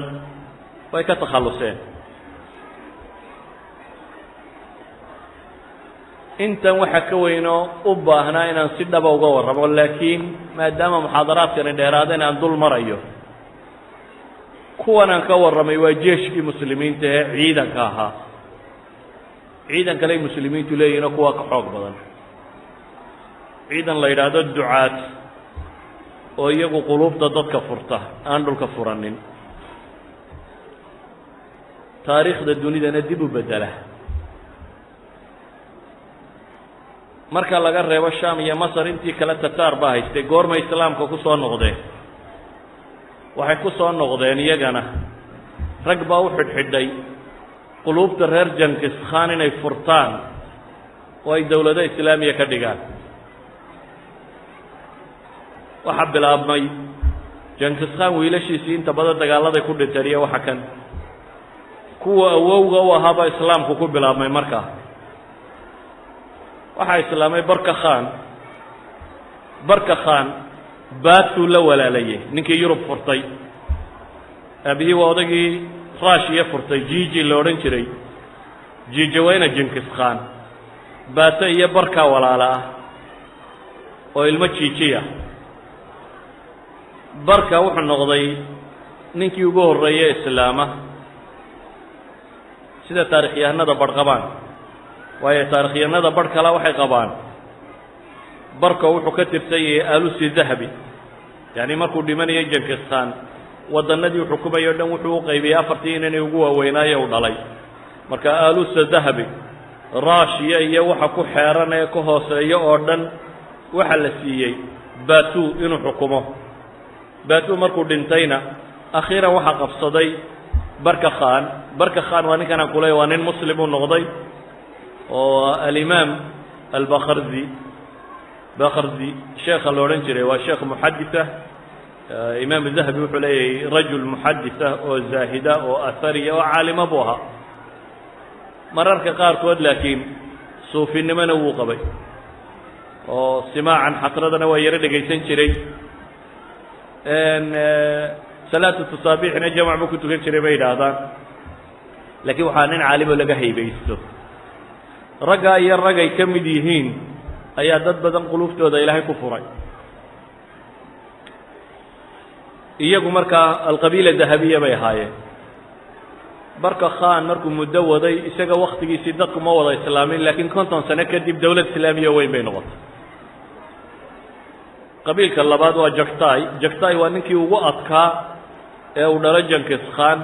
way ka takhalluseen intan waxaa ka weynoo u baahnaa inaan si dhaba uga warramo laakiin maadaama muxaadaraadkani dheeraada inaan dul marayo kuwan aan ka warramay waa jeeshkii muslimiinta ee ciidanka ahaa. Ciidan kaley muslimiintu leeyihinoo kuwaa ka xoog badan. Ciidan la yidhaahdo ducaad oo iyagu quluubta dadka furta aan dhulka furanin. Taariikhda dunidana dib u bedela marka laga reebo sham iyo masar intii kale tataar baa haystay goorma islaamka ku soo noqdeen. Waxay ku soo noqdeen iyagana. Rag baa u xidhxidhay. Quluubta reer jankis khan inay furtaan oo ay dowlado islaamiya ka dhigaan. Waxaa bilaabmay. Jankis khan wiilashiisii inta badan dagaaladay ku dhinteen iyo waxa kan. Kuwa awowga u ahaabaa islaamku ku bilaabmay markaa waxaa islaamay barka khan. Barka khan baatuu la walaalayay ninkii yurub furtay. Aabihii waa odagii raashiya furtay jiji la odhan jiray. Jijaweyna jinkis khan. Baato iyo barkaa walaala ah oo ilmo jiijiya barka wuxuu noqday ninkii ugu horreeye islaama. Sida taarikhyahanada barh qabaan waayo taarikhyahanada barh kale waxay qabaan. Barka wuxuu ka tirsan yahay alusi dahabi. Yacni markuu dhimanayay jinkis khan waddanadii xukumayay o dhan wuxuu u qaybiyey afartii inanay ugu waaweynaaye u dhalay. Marka alusa dahabi raashiya iyo waxa ku xeeran ee ka hooseeyo oo dhan waxa la siiyey batu inuu xukumo. Batu markuu dhintayna akhiiran waxaa qabsaday barka khan. Barka khan waa ninkan aan ku waa nin muslim uu noqday oo alimaam albakarzi bakarzi sheekha la odhan jiray waa sheekh muxaditha imaam dahabi wuxuu leeyahay rajul muxaditha oo zaahida oo ahariya oo caalima buu ahaa. Mararka qaarkood laakiin suufinimona wuu qabay. Oo simaacan xasradana waa yaro dhegaysan jiray. Salaatu tasaabiixna jamac buu ku tukan jiray bay yidhaahdaan. Laakiin waxaa nin caalimo laga haybaysto raggaa iyo ragay ka mid yihiin ayaa dad badan quluuftooda ilaahay ku furay. Iyagu markaa alqabiila dahabiya bay ahaayeen. Barka khan markuu muddo waday isaga waktigiisii dadku ma wada islaamin laakiin konton sano kadib dowlad islaamiya weyn bay noqotay. Qabiilka labaad waa jaktai jaktai waa ninkii ugu adkaa ee uu dhalo jankis khan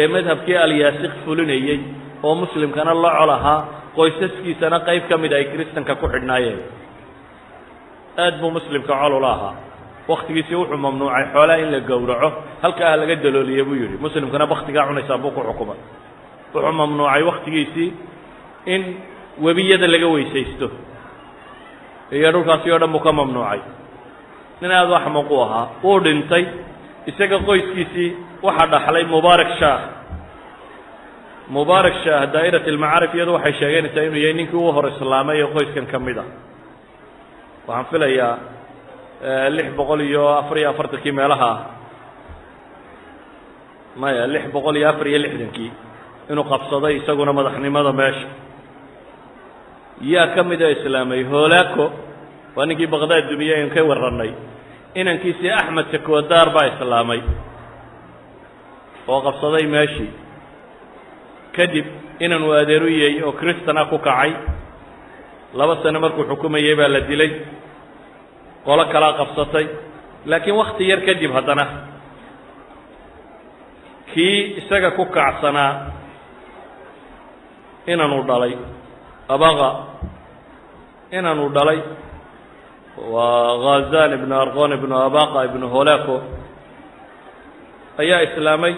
ee madhabkii alyaasik fulinayey oo muslimkana la col qoysaskiisana qayb ka mid ay kristanka ku xidhnaayeen. Aad buu muslimka col ula ahaa. Waktigiisii wuxuu mamnuucay xoolaha in la gowraco halkaa ha laga dalooliye buu yidhi. Muslimkana baktigaa cunaysaa buu ku xukumay wuxuu mamnuucay waktigiisii in webiyada laga weysaysto. Iyo dhulkaasi oo dhan buu ka mamnuucay. Nin aada u axmaq ahaa wuu dhintay. Isaga qoyskiisii waxaa dhaxlay mubaarak shaah mubaarak shaah daa'irat almacaarif iyadu waxay sheeganaysaa inuu yahay ninkii ugu hor islaamay ee qoyskan ka mid ah waxaan filayaa lix boqol iyo afar iyo afartankii meelaha ah maya lix boqol iyo afar iyo lixdankii inuu qabsaday isaguna madaxnimada meesha yaa ka mida islaamay hoolaco waa ninkii baqdaad dumiye aynu ka warranay inankiisii axmed sakwadar baa islaamay oo qabsaday meeshii kadib inanuu adeeruyey oo kristana ku kacay laba sano markuu xukumayey baa la dilay qolo kalaa qabsatay. Laakiin wakti yar kadib haddana kii isaga ku kacsanaa inanuu dhalay. Abaqa inanuu dhalay waa khazan ibnu arqon ibnu abaqa ibnu holaco ayaa islaamay.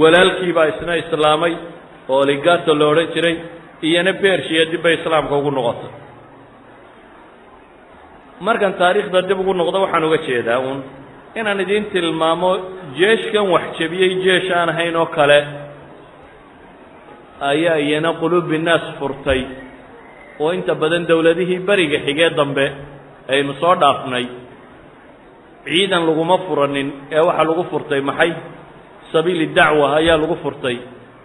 Walaalkii baa isna islaamay oo oligato la odhan jiray iyona bershiya dib bay islaamka ugu noqotay. Markan taariikhda dib ugu noqdo waxaan uga jeedaa uun inaan idiin tilmaamo jeeshkan wax jebiyey jeesh aan ahayn oo kale ayaa iyana quluubi naas furtay oo inta badan dowladihii beriga xigee dambe aynu soo dhaafnay. Ciidan laguma furanin ee waxaa lagu furtay maxay? Sabiili dacwa ayaa lagu furtay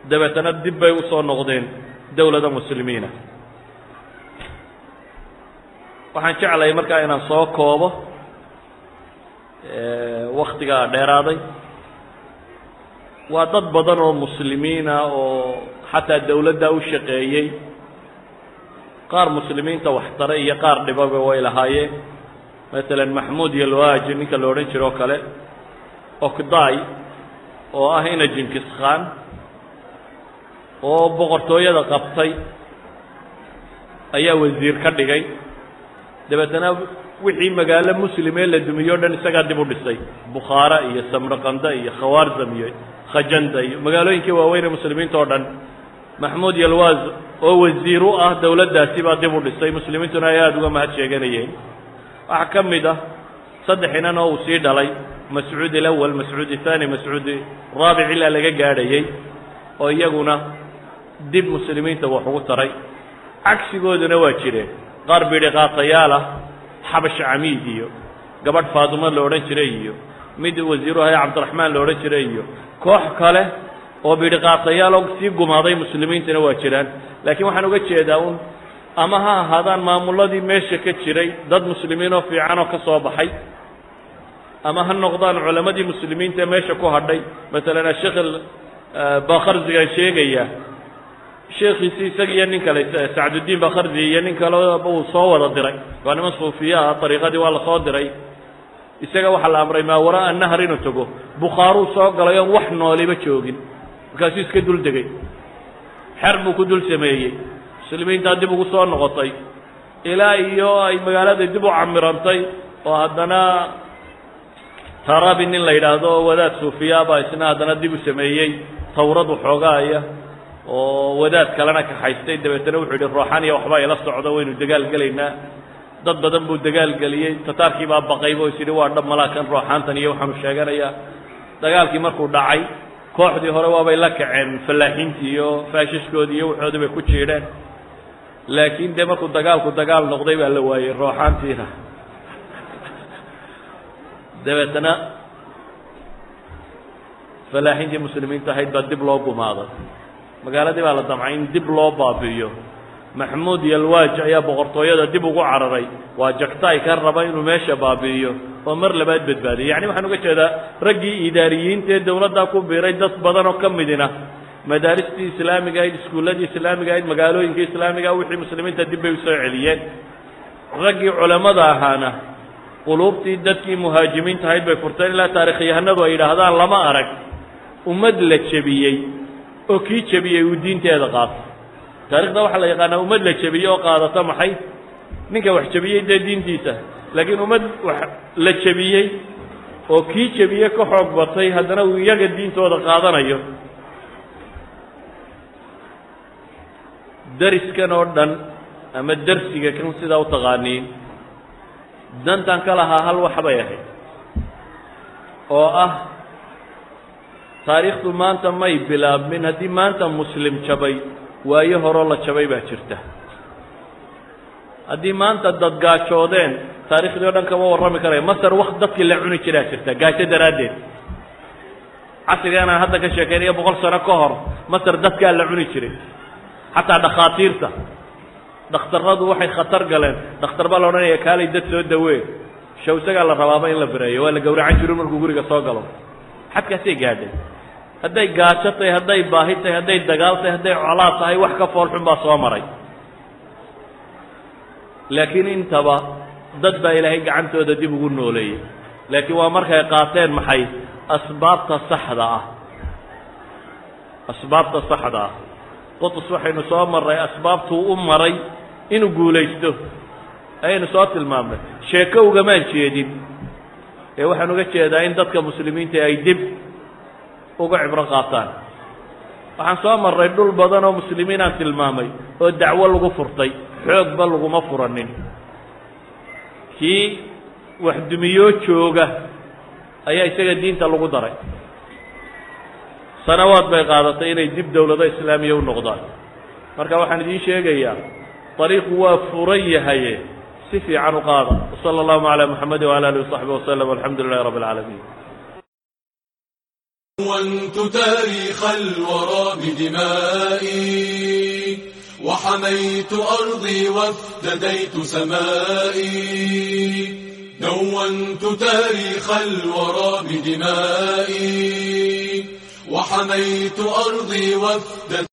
dabeetana dib bay u soo noqdeen dowladda muslimiina. Waxaan jeclahay markaa inaan soo koobo waktigaa dheeraaday. Waa dad badan oo muslimiina oo xataa dowladda u shaqeeyey. Qaar muslimiinta waxtare iyo qaar dhibaba way lahaayeen. Masalan maxmuud yalwaaji ninka la odhan jiro o kale okday oo ah ina jinkis khan oo boqortooyada qabtay ayaa wasiir ka dhigay. Dabeetana wixii magaalo muslim ee la dumiye o dhan isagaa dib u dhisay. Bukhaara iyo samraqanda iyo khawaarzam iyo khajanda iyo magaalooyinkii waaweyne muslimiinta oo dhan maxmuud yalwaz oo wasiir u ah dowladdaasi baa dib u dhisay. Muslimiintuna ay aada uga mahad sheeganayeen. Waxaa ka mid ah saddex inan oo uu sii dhalay mascuud alawal mascuud athani mascuud raabic ilaa laga gaadhayey oo iyaguna dib muslimiinta wax ugu taray. Cagsigooduna waa jireen qaar bidhi qaatayaal ah xabash camiid iyo gabadh faadimo la odhan jiray iyo mid wasiiru ahay cabdiraxmaan la odhan jiray iyo koox kale oo bidhiqaatayaal sii gumaaday muslimiintana waa jiraan. Laakiin waxaan uga jeedaa un ama ha ahaadaan maamulladii meesha ka jiray dad muslimiin oo fiican ka soo baxay ama ha noqdaan culammadii muslimiinta ee meesha ku hadhay. Masalan asheekh bakharzigaan sheegaya sheekhiisi isaga iyo nin kale sacduddiin bakharzi iyo nin kale uu soo wada diray. Waa niman suufiya ah dariiqadii waa la soo diray. Isaga waxaa la amray maa waraa nahar inuu tago? Bukhaaruu soo galay oon wax nooliba joogin. Markaasuu iska dul degay. Xer buu ku dul sameeyey. Muslimiintaa dib ugu soo noqotay. Ilaa iyo ay magaalada dib u camirantay oo haddana tarabi nin la yidhaahdo wadaad suufiya baa isna haddana dib u sameeyey. Tawradu xoogaaya oo wadaad kalena kaxaystay dabeetana wuxuu yidhi rooxaniya waxbaa ila socdo waynu dagaal gelaynaa. Dad badan buu dagaal geliyey. Tataarkii baa baqayba o is yidhi waa dhab malaa kan rooxaantan iyo waxaanu sheeganayaa. Dagaalkii markuu dhacay kooxdii hore waabay la kaceen fallaaxiintii iyo faashishkoodii iyo waxoodii bay ku jiidheen. Laakiin dee markuu dagaalku dagaal noqday baa la waayey rooxaantiina dabeetana fallaaxiintii muslimiinta ahayd baa dib loo gumaaday magaaladii baa la damcay in dib loo baabi'iyo. Maxmuud yalwaaj ayaa boqortooyada dib ugu cararay. Waa jagtaay ka raba inuu meesha baabi'iyo oo mar labaad badbaadiyay. Yacni waxaan uga jeedaa raggii idaariyiinta ee dawladdaa ku biiray dad badan oo ka midina. Madaaristii islaamiga ahayd iskuulladii islaamiga ahayd magaalooyinkii islaamiga wixii muslimiinta dib bay u soo celiyeen. Raggii culammada ahaana quluubtii dadkii muhaajimiinta ahayd bay furteen ilaa taarikhyahanadu ay yidhaahdaan lama arag ummad la jebiyey oo kii jebiyey uu diinteeda qaato. Taarikhda waxaa la yaqaanaa ummad la jebiyey oo qaadata maxay? Ninka wax jebiyey dee diintiisa. Laakiin ummad wax la jebiyey oo kii jebiyey ka xoog batay haddana uu iyaga diintooda qaadanayo. Dariskan oo dhan ama darsiga kan sidaa u taqaaniin. Dantan ka lahaa hal wax bay ahayd. Oo ah taariikhdu maanta may bilaabmin haddii maanta muslim jabay waayo horoo la jabay baa jirta. Haddii maanta dad gaajoodeen taarikhdii o dhan kama warrami karaya masar wakt dadkii la cuni jiraa jirta gaajo daraaddeed. Casrigan aan hadda ka sheekaynayo boqol sano ka hor masar dadkaa la cuni jiray. Xataa dhakhaatiirta. Dhakhtarradu waxay khatar galeen. Dhakhtar baa la odhanaya kaalay dad soo dawee. Shaw isagaa la rabaaba in la bireeyo waa la gawracan jiro markuu guriga soo galo. Xadkaasay gaadhay hadday gaajo tahay hadday baahi tahay hadday dagaal tahay hadday colaad tahay wax ka foolxun baa soo maray. Laakiin intaba dad baa ilaahay gacantooda dib ugu nooleeyey. Laakiin waa markay qaateen maxay? Asbaabta saxda ah. Asbaabta saxda ah. Qutus waxaynu soo marray asbaabtuu u maray inuu guulaysto. Ayaynu soo tilmaamnay. Sheeko ugamaan jeedin. Ee waxaan uga jeedaa in dadka muslimiinta ay dib uga cibro qaataan. Waxaan soo marray dhul badan oo muslimiin aan tilmaamay oo dacwo lagu furtay xoogba laguma furanin. Kii wax dumiyoo jooga ayaa isaga diinta lagu daray. Sanawaad bay qaadatay inay dib dowlado islaamiya u noqdaan. Marka waxaan idiin sheegayaa dariiqu waa furan yahaye si fiican u qaada. Wsala allahuma calaa muxamedi wala alihi wasaxbi waslm alxamdu lilahi rabbi اlcaalamiin كونت تاريخ الورى بدمائي وحميت أرضي وافتديت سمائي دونت تاريخ الورى بدمائي وحميت أرضي وافتديت